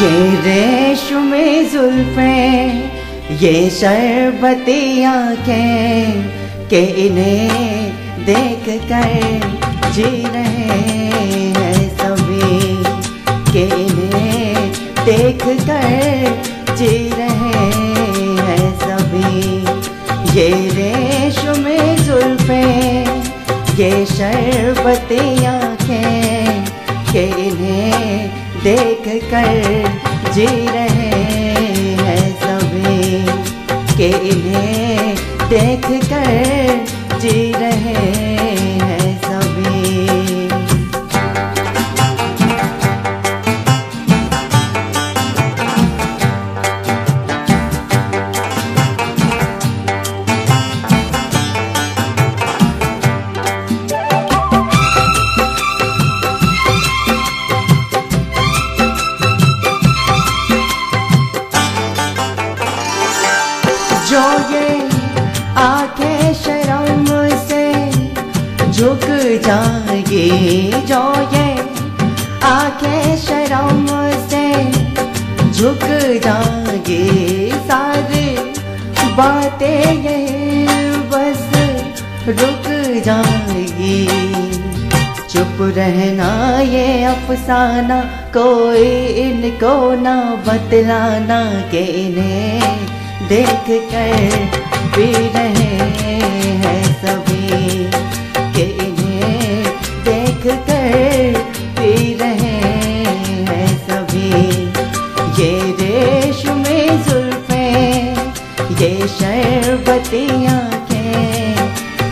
ये रेशम जुल्फे ये शरबती आँखें के इन्हें देख कर जी रहे हैं सभी, के इन्हें देख कर जी रहे हैं सभी। ये रेशम जुल्फे ये शरबती आँखें के इन्हें देख कर जी जाएगी जो ये आँखें शर्म से झुक जाएगी सारी बातें ये बस रुक जाएगी चुप रहना ये अफसाना, कोई इनको ना बतलाना, के इन्हें देख कर भी रहे। आँखें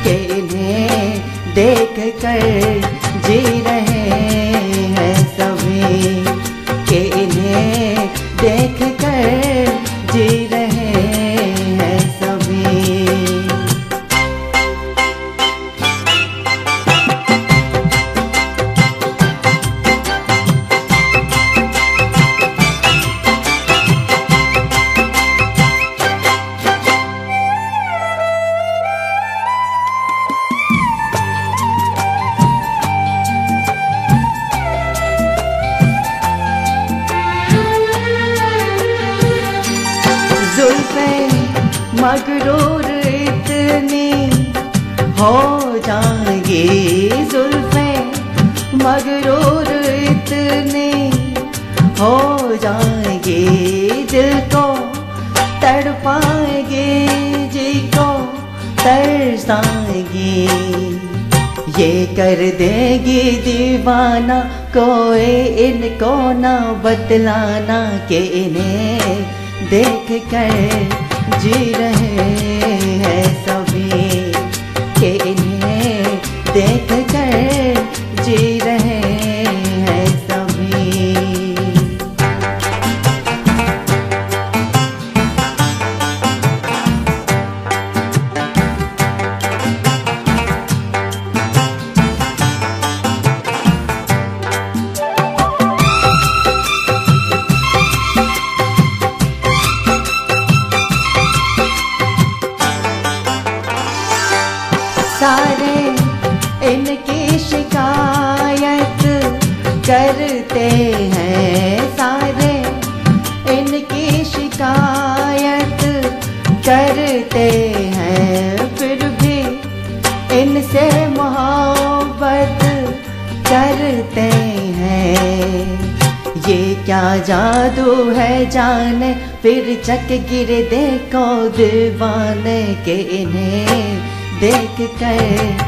के इन्हें देख कर जी रहे हैं सभी। के इन्हें देख कर जी मगरूर इतनी हो जाएँगे जुल्फे। मगरूर इतनी हो जाएँगे दिल को, तड़पाएँगी जी को, तरसाएँगे। ये कर देगी दीवाना, कोई इनको ना बतलाना के इन्हें देख कर जी रहे हैं सभी। इनकी शिकायत करते हैं सारे। इनकी शिकायत करते हैं, फिर भी इनसे मोहब्बत करते हैं। ये क्या जादू है जाने, फिर चक गिरे देखो दीवाने के इन्हें देख कर।